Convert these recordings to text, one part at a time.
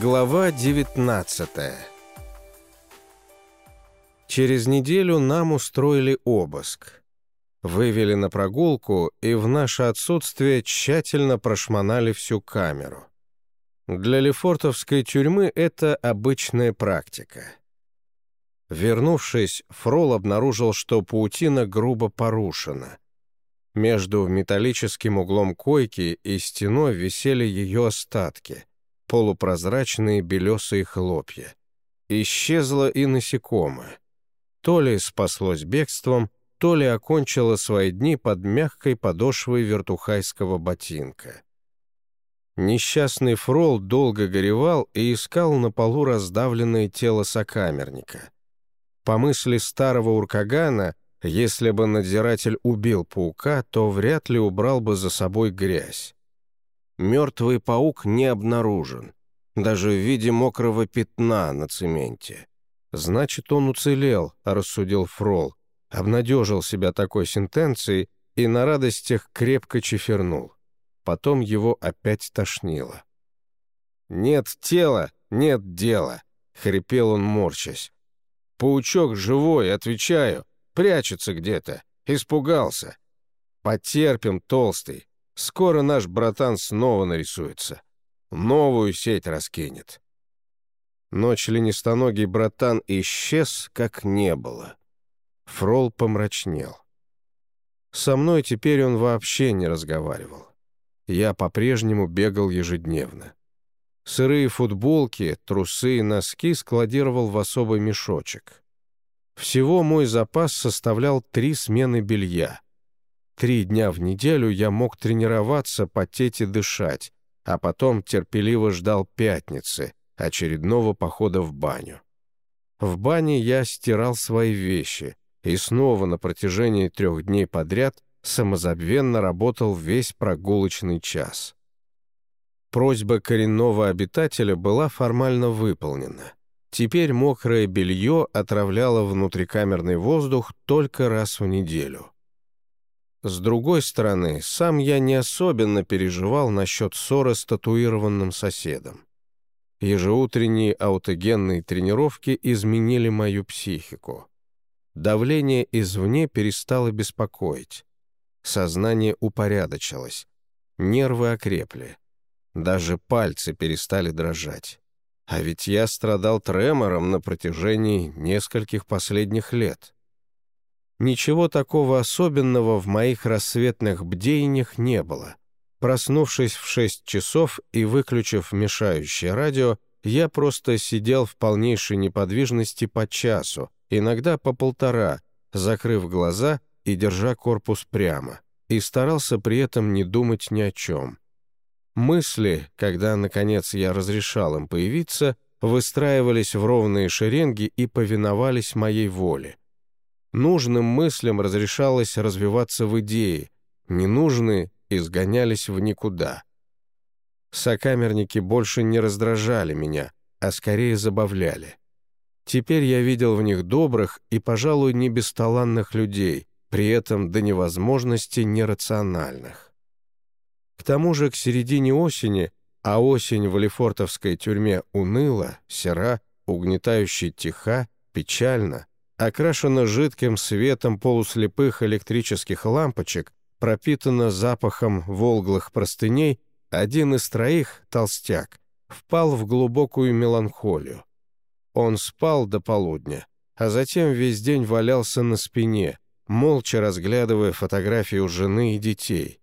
Глава 19 Через неделю нам устроили обыск. Вывели на прогулку и в наше отсутствие тщательно прошмонали всю камеру. Для лефортовской тюрьмы это обычная практика. Вернувшись, Фрол обнаружил, что паутина грубо порушена. Между металлическим углом койки и стеной висели ее остатки — полупрозрачные белесые хлопья. Исчезло и насекомое. То ли спаслось бегством, то ли окончило свои дни под мягкой подошвой вертухайского ботинка. Несчастный фрол долго горевал и искал на полу раздавленное тело сокамерника. По мысли старого уркагана, если бы надзиратель убил паука, то вряд ли убрал бы за собой грязь. Мертвый паук не обнаружен, даже в виде мокрого пятна на цементе. Значит, он уцелел, рассудил Фрол, обнадежил себя такой сентенцией и на радостях крепко чефернул. Потом его опять тошнило. «Нет тела, нет дела», — хрипел он, морчась. «Паучок живой, отвечаю, прячется где-то, испугался. Потерпим, толстый, Скоро наш братан снова нарисуется. Новую сеть раскинет. Но членистоногий братан исчез, как не было. Фрол помрачнел. Со мной теперь он вообще не разговаривал. Я по-прежнему бегал ежедневно. Сырые футболки, трусы и носки складировал в особый мешочек. Всего мой запас составлял три смены белья — Три дня в неделю я мог тренироваться, потеть и дышать, а потом терпеливо ждал пятницы, очередного похода в баню. В бане я стирал свои вещи и снова на протяжении трех дней подряд самозабвенно работал весь прогулочный час. Просьба коренного обитателя была формально выполнена. Теперь мокрое белье отравляло внутрикамерный воздух только раз в неделю. С другой стороны, сам я не особенно переживал насчет ссоры с татуированным соседом. Ежеутренние аутогенные тренировки изменили мою психику. Давление извне перестало беспокоить. Сознание упорядочилось. Нервы окрепли. Даже пальцы перестали дрожать. А ведь я страдал тремором на протяжении нескольких последних лет. Ничего такого особенного в моих рассветных бдениях не было. Проснувшись в шесть часов и выключив мешающее радио, я просто сидел в полнейшей неподвижности по часу, иногда по полтора, закрыв глаза и держа корпус прямо, и старался при этом не думать ни о чем. Мысли, когда, наконец, я разрешал им появиться, выстраивались в ровные шеренги и повиновались моей воле — Нужным мыслям разрешалось развиваться в идее, ненужные изгонялись в никуда. Сокамерники больше не раздражали меня, а скорее забавляли. Теперь я видел в них добрых и, пожалуй, не бесталанных людей, при этом до невозможности нерациональных. К тому же к середине осени, а осень в Лефортовской тюрьме уныла, сера, угнетающе тиха, печально, окрашена жидким светом полуслепых электрических лампочек, пропитана запахом волглых простыней, один из троих, толстяк, впал в глубокую меланхолию. Он спал до полудня, а затем весь день валялся на спине, молча разглядывая фотографии у жены и детей.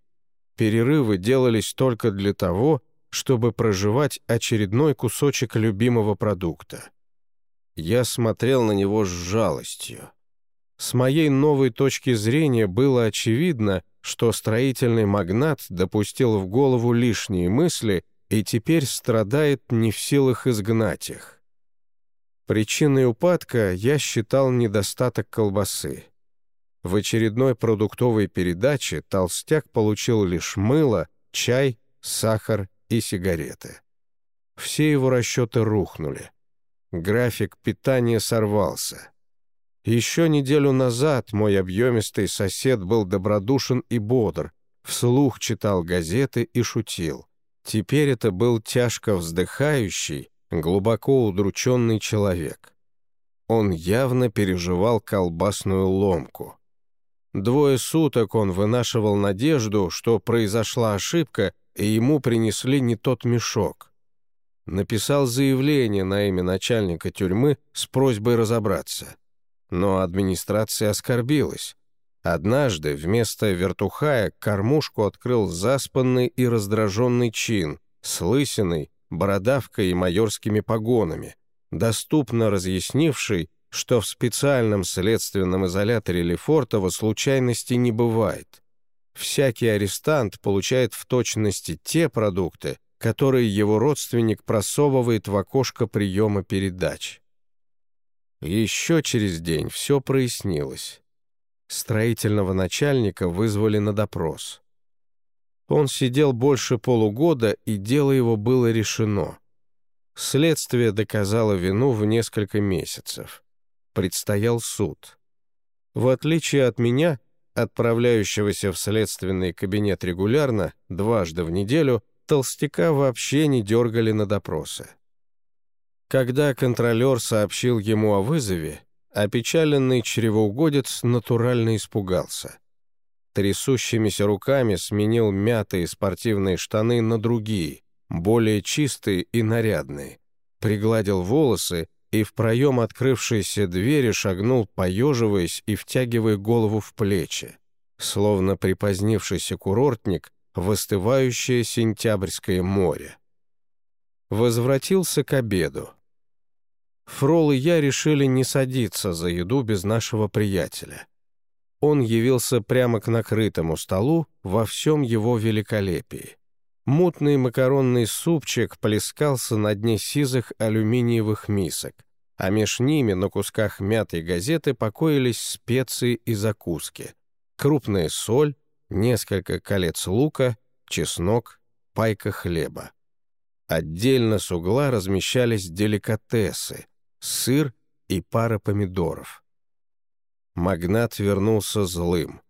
Перерывы делались только для того, чтобы проживать очередной кусочек любимого продукта. Я смотрел на него с жалостью. С моей новой точки зрения было очевидно, что строительный магнат допустил в голову лишние мысли и теперь страдает не в силах изгнать их. Причиной упадка я считал недостаток колбасы. В очередной продуктовой передаче толстяк получил лишь мыло, чай, сахар и сигареты. Все его расчеты рухнули. График питания сорвался. Еще неделю назад мой объемистый сосед был добродушен и бодр, вслух читал газеты и шутил. Теперь это был тяжко вздыхающий, глубоко удрученный человек. Он явно переживал колбасную ломку. Двое суток он вынашивал надежду, что произошла ошибка, и ему принесли не тот мешок. Написал заявление на имя начальника тюрьмы с просьбой разобраться. Но администрация оскорбилась. Однажды вместо вертухая кормушку открыл заспанный и раздраженный чин с лысиной, бородавкой и майорскими погонами, доступно разъяснивший, что в специальном следственном изоляторе Лефортово случайности не бывает. Всякий арестант получает в точности те продукты, которые его родственник просовывает в окошко приема передач. Еще через день все прояснилось. Строительного начальника вызвали на допрос. Он сидел больше полугода, и дело его было решено. Следствие доказало вину в несколько месяцев предстоял суд. В отличие от меня, отправляющегося в следственный кабинет регулярно, дважды в неделю, толстяка вообще не дергали на допросы. Когда контролер сообщил ему о вызове, опечаленный чревоугодец натурально испугался. Трясущимися руками сменил мятые спортивные штаны на другие, более чистые и нарядные, пригладил волосы и в проем открывшейся двери шагнул, поеживаясь и втягивая голову в плечи, словно припозднившийся курортник в остывающее сентябрьское море. Возвратился к обеду. Фрол и я решили не садиться за еду без нашего приятеля. Он явился прямо к накрытому столу во всем его великолепии. Мутный макаронный супчик плескался на дне сизых алюминиевых мисок, а меж ними на кусках мятой газеты покоились специи и закуски. Крупная соль, несколько колец лука, чеснок, пайка хлеба. Отдельно с угла размещались деликатесы, сыр и пара помидоров. Магнат вернулся злым.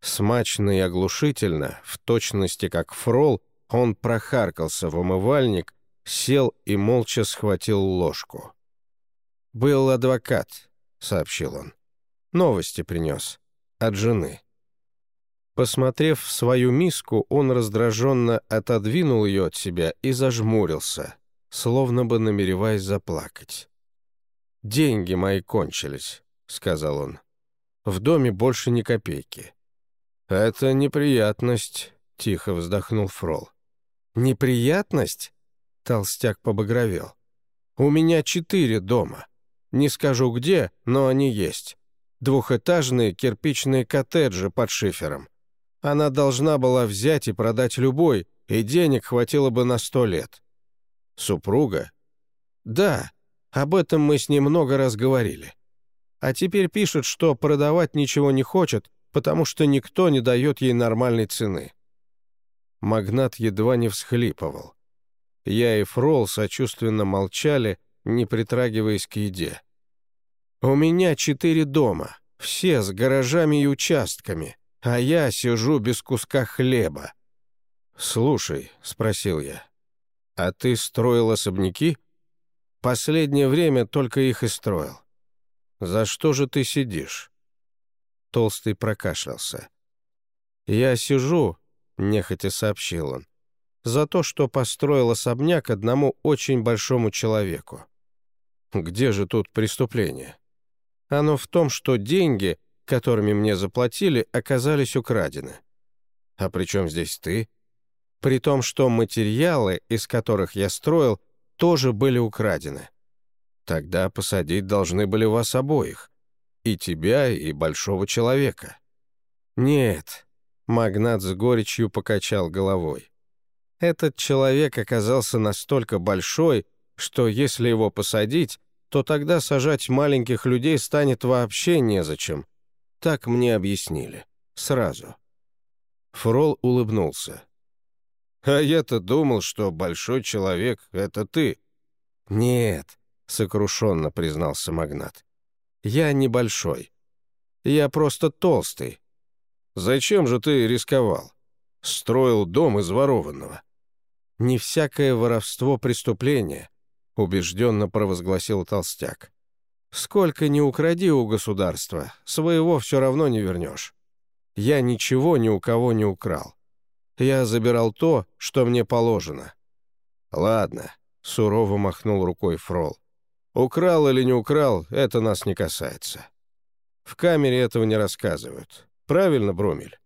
Смачно и оглушительно, в точности как фрол, он прохаркался в умывальник, сел и молча схватил ложку. «Был адвокат», — сообщил он. «Новости принес. От жены». Посмотрев в свою миску, он раздраженно отодвинул ее от себя и зажмурился, словно бы намереваясь заплакать. «Деньги мои кончились», — сказал он. «В доме больше ни копейки. «Это неприятность», — тихо вздохнул Фрол. «Неприятность?» — толстяк побагровел. «У меня четыре дома. Не скажу где, но они есть. Двухэтажные кирпичные коттеджи под шифером. Она должна была взять и продать любой, и денег хватило бы на сто лет. Супруга? Да, об этом мы с ней много раз говорили. А теперь пишет, что продавать ничего не хочет, потому что никто не дает ей нормальной цены. Магнат едва не всхлипывал. Я и Фрол сочувственно молчали, не притрагиваясь к еде. «У меня четыре дома, все с гаражами и участками, а я сижу без куска хлеба». «Слушай», — спросил я, — «а ты строил особняки?» «Последнее время только их и строил». «За что же ты сидишь?» Толстый прокашлялся. «Я сижу», — нехотя сообщил он, «за то, что построил особняк одному очень большому человеку». «Где же тут преступление?» «Оно в том, что деньги, которыми мне заплатили, оказались украдены». «А при чем здесь ты?» «При том, что материалы, из которых я строил, тоже были украдены». «Тогда посадить должны были вас обоих. И тебя, и большого человека». «Нет», — магнат с горечью покачал головой. «Этот человек оказался настолько большой, что если его посадить, то тогда сажать маленьких людей станет вообще незачем. Так мне объяснили. Сразу». Фрол улыбнулся. «А я-то думал, что большой человек — это ты». «Нет», — сокрушенно признался магнат. Я небольшой. Я просто толстый. Зачем же ты рисковал? Строил дом из ворованного. Не всякое воровство преступление. — убежденно провозгласил толстяк. «Сколько ни укради у государства, своего все равно не вернешь. Я ничего ни у кого не украл. Я забирал то, что мне положено». «Ладно», — сурово махнул рукой Фрол. «Украл или не украл, это нас не касается. В камере этого не рассказывают. Правильно, Брумель?»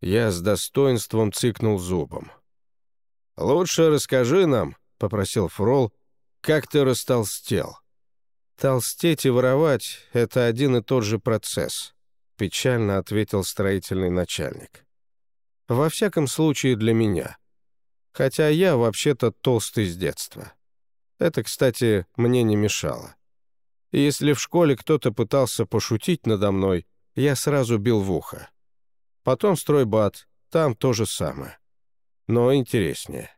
Я с достоинством цикнул зубом. «Лучше расскажи нам», — попросил Фрол, — «как ты растолстел». «Толстеть и воровать — это один и тот же процесс», — печально ответил строительный начальник. «Во всяком случае для меня. Хотя я вообще-то толстый с детства. Это, кстати, мне не мешало. Если в школе кто-то пытался пошутить надо мной, я сразу бил в ухо. Потом стройбат, там то же самое но интереснее.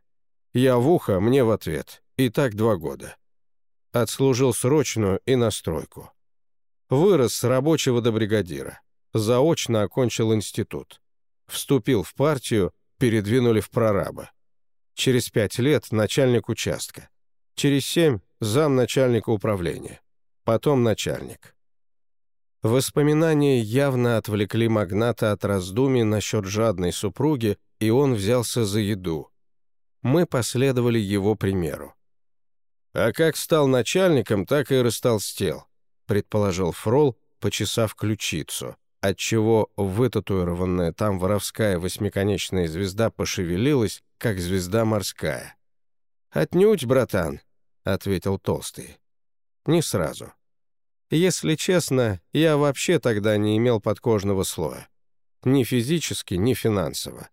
Я в ухо, мне в ответ. И так два года. Отслужил срочную и настройку. Вырос с рабочего до бригадира. Заочно окончил институт. Вступил в партию, передвинули в прораба. Через пять лет начальник участка. Через семь — замначальника управления. Потом начальник. Воспоминания явно отвлекли магната от раздумий насчет жадной супруги и он взялся за еду. Мы последовали его примеру. «А как стал начальником, так и растолстел», — предположил Фрол, почесав ключицу, отчего вытатуированная там воровская восьмиконечная звезда пошевелилась, как звезда морская. «Отнюдь, братан», — ответил Толстый. «Не сразу. Если честно, я вообще тогда не имел подкожного слоя. Ни физически, ни финансово.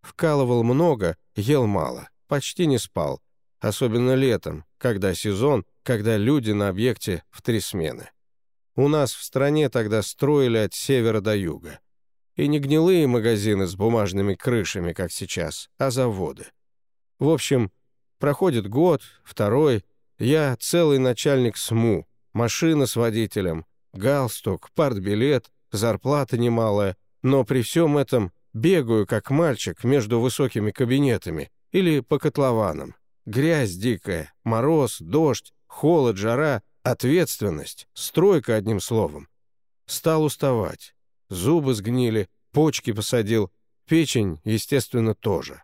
Вкалывал много, ел мало, почти не спал. Особенно летом, когда сезон, когда люди на объекте в три смены. У нас в стране тогда строили от севера до юга. И не гнилые магазины с бумажными крышами, как сейчас, а заводы. В общем, проходит год, второй, я целый начальник СМУ, машина с водителем, галстук, партбилет, зарплата немалая, но при всем этом Бегаю, как мальчик, между высокими кабинетами или по котлованам. Грязь дикая, мороз, дождь, холод, жара, ответственность, стройка, одним словом. Стал уставать. Зубы сгнили, почки посадил, печень, естественно, тоже.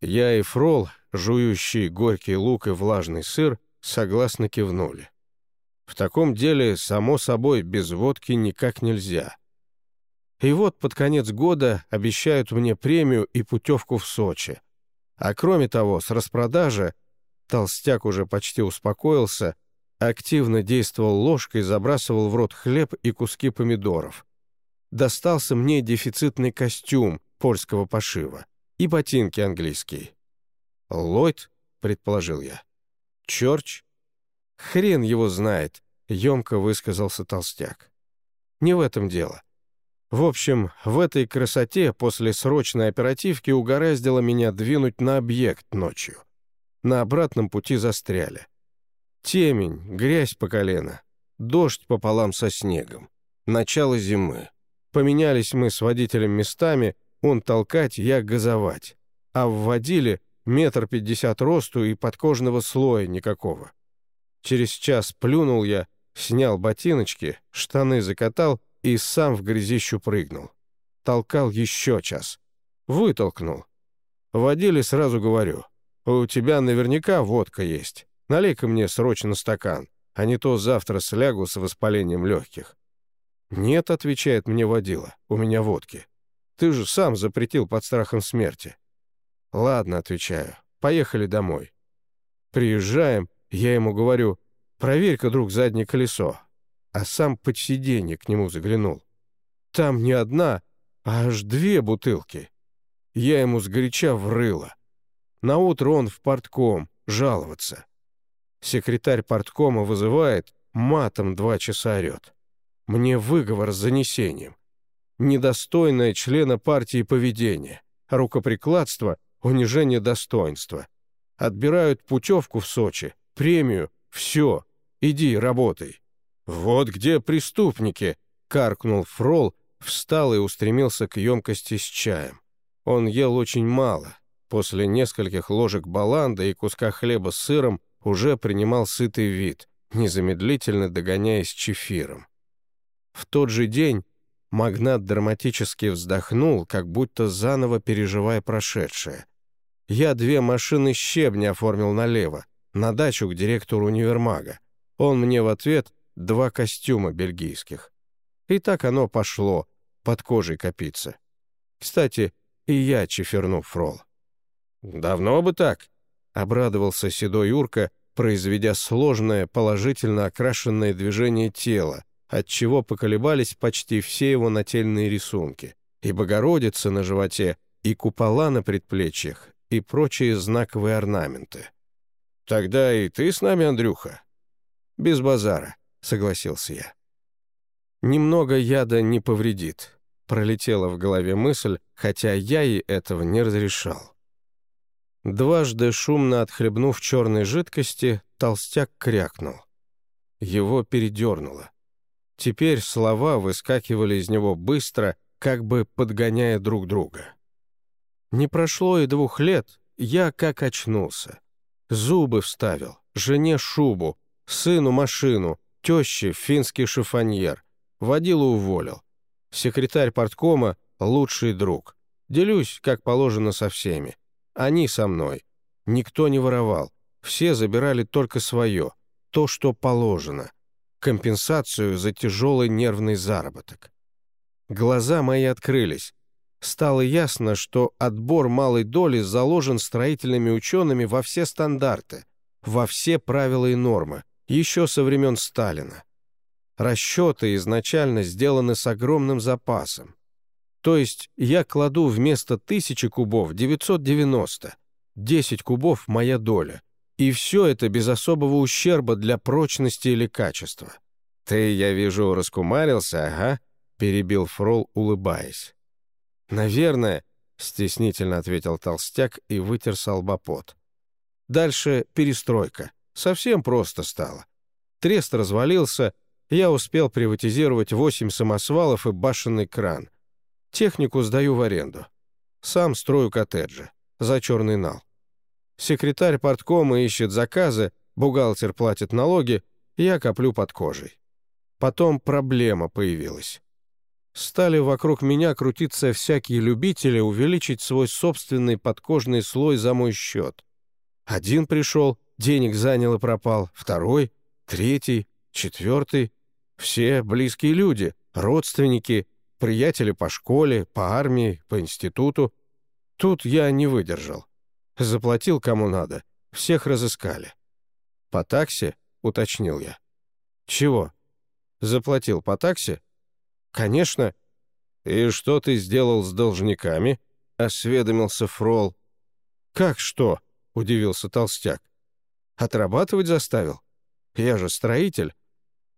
Я и Фрол, жующий горький лук и влажный сыр, согласно кивнули. В таком деле, само собой, без водки никак нельзя. И вот под конец года обещают мне премию и путевку в Сочи. А кроме того, с распродажи, толстяк уже почти успокоился, активно действовал ложкой, забрасывал в рот хлеб и куски помидоров. Достался мне дефицитный костюм польского пошива и ботинки английские. «Ллойд?» — предположил я. «Чорч?» «Хрен его знает», — емко высказался толстяк. «Не в этом дело. В общем, в этой красоте после срочной оперативки угораздило меня двинуть на объект ночью. На обратном пути застряли. Темень, грязь по колено, дождь пополам со снегом. Начало зимы. Поменялись мы с водителем местами, он толкать, я газовать. А вводили метр пятьдесят росту и подкожного слоя никакого. Через час плюнул я, снял ботиночки, штаны закатал — и сам в грязищу прыгнул. Толкал еще час. Вытолкнул. Водили сразу говорю, у тебя наверняка водка есть. Налей-ка мне срочно стакан, а не то завтра слягу с воспалением легких. «Нет», — отвечает мне водила, — «у меня водки. Ты же сам запретил под страхом смерти». «Ладно», — отвечаю, — «поехали домой». Приезжаем, я ему говорю, «Проверь-ка, друг, заднее колесо а сам под сиденье к нему заглянул. Там не одна, а аж две бутылки. Я ему сгоряча врыла. Наутро он в портком, жаловаться. Секретарь порткома вызывает, матом два часа орет. Мне выговор с занесением. Недостойное члена партии поведение, рукоприкладство, унижение достоинства. Отбирают путевку в Сочи, премию, все, иди, работай. «Вот где преступники!» — каркнул Фрол, встал и устремился к емкости с чаем. Он ел очень мало. После нескольких ложек баланда и куска хлеба с сыром уже принимал сытый вид, незамедлительно догоняясь чефиром. В тот же день магнат драматически вздохнул, как будто заново переживая прошедшее. Я две машины щебня оформил налево, на дачу к директору универмага. Он мне в ответ два костюма бельгийских. И так оно пошло, под кожей копиться. Кстати, и я чеферну фрол. «Давно бы так», — обрадовался седой Юрка, произведя сложное, положительно окрашенное движение тела, от чего поколебались почти все его нательные рисунки, и Богородица на животе, и купола на предплечьях, и прочие знаковые орнаменты. «Тогда и ты с нами, Андрюха?» «Без базара», — согласился я. «Немного яда не повредит», — пролетела в голове мысль, хотя я ей этого не разрешал. Дважды шумно отхлебнув черной жидкости, толстяк крякнул. Его передернуло. Теперь слова выскакивали из него быстро, как бы подгоняя друг друга. Не прошло и двух лет, я как очнулся. Зубы вставил, жене шубу, сыну машину, теще финский шифоньер, водилу уволил. Секретарь порткома — лучший друг. Делюсь, как положено, со всеми. Они со мной. Никто не воровал. Все забирали только свое, то, что положено. Компенсацию за тяжелый нервный заработок. Глаза мои открылись. Стало ясно, что отбор малой доли заложен строительными учеными во все стандарты, во все правила и нормы, еще со времен Сталина. Расчеты изначально сделаны с огромным запасом. То есть я кладу вместо тысячи кубов 990, 10 кубов — моя доля. И все это без особого ущерба для прочности или качества. «Ты, я вижу, раскумарился, ага?» — перебил Фрол, улыбаясь. «Наверное», — стеснительно ответил толстяк и вытер салбопот. «Дальше перестройка. Совсем просто стало. Трест развалился, я успел приватизировать восемь самосвалов и башенный кран. Технику сдаю в аренду. Сам строю коттеджи. За черный нал. Секретарь порткома ищет заказы, бухгалтер платит налоги, я коплю под кожей. Потом проблема появилась. Стали вокруг меня крутиться всякие любители увеличить свой собственный подкожный слой за мой счет. Один пришел, денег занял и пропал, второй, третий, четвертый. Все близкие люди, родственники, приятели по школе, по армии, по институту. Тут я не выдержал. Заплатил кому надо, всех разыскали. «По такси?» — уточнил я. «Чего?» «Заплатил по такси?» «Конечно». «И что ты сделал с должниками?» — осведомился Фрол. «Как что?» — удивился толстяк. «Отрабатывать заставил? Я же строитель.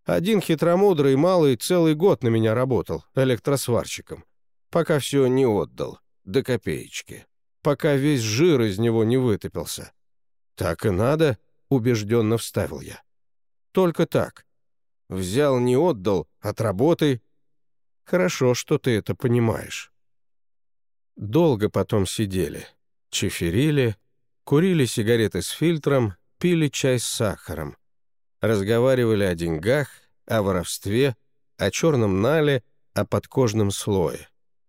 Один хитромудрый малый целый год на меня работал, электросварщиком, пока все не отдал, до копеечки, пока весь жир из него не вытопился. Так и надо, убежденно вставил я. Только так. Взял, не отдал, отработай, Хорошо, что ты это понимаешь. Долго потом сидели, чеферили, курили сигареты с фильтром, пили чай с сахаром. Разговаривали о деньгах, о воровстве, о черном нале, о подкожном слое,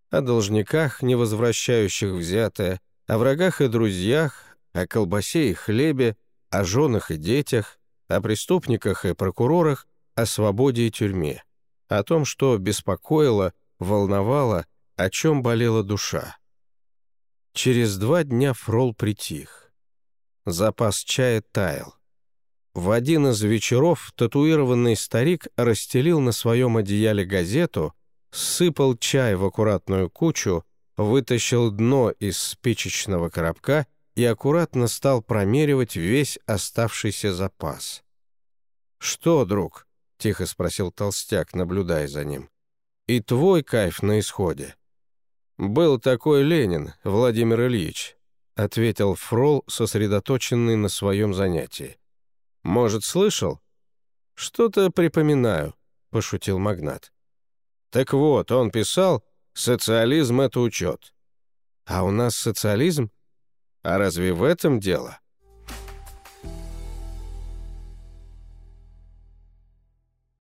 о должниках, не возвращающих взятое, о врагах и друзьях, о колбасе и хлебе, о женах и детях, о преступниках и прокурорах, о свободе и тюрьме о том, что беспокоило, волновало, о чем болела душа. Через два дня Фрол притих. Запас чая таял. В один из вечеров татуированный старик расстелил на своем одеяле газету, сыпал чай в аккуратную кучу, вытащил дно из спичечного коробка и аккуратно стал промеривать весь оставшийся запас. «Что, друг?» — тихо спросил толстяк, наблюдая за ним. «И твой кайф на исходе». «Был такой Ленин, Владимир Ильич», — ответил Фрол, сосредоточенный на своем занятии. «Может, слышал?» «Что-то припоминаю», — пошутил магнат. «Так вот, он писал, социализм — это учет». «А у нас социализм? А разве в этом дело?»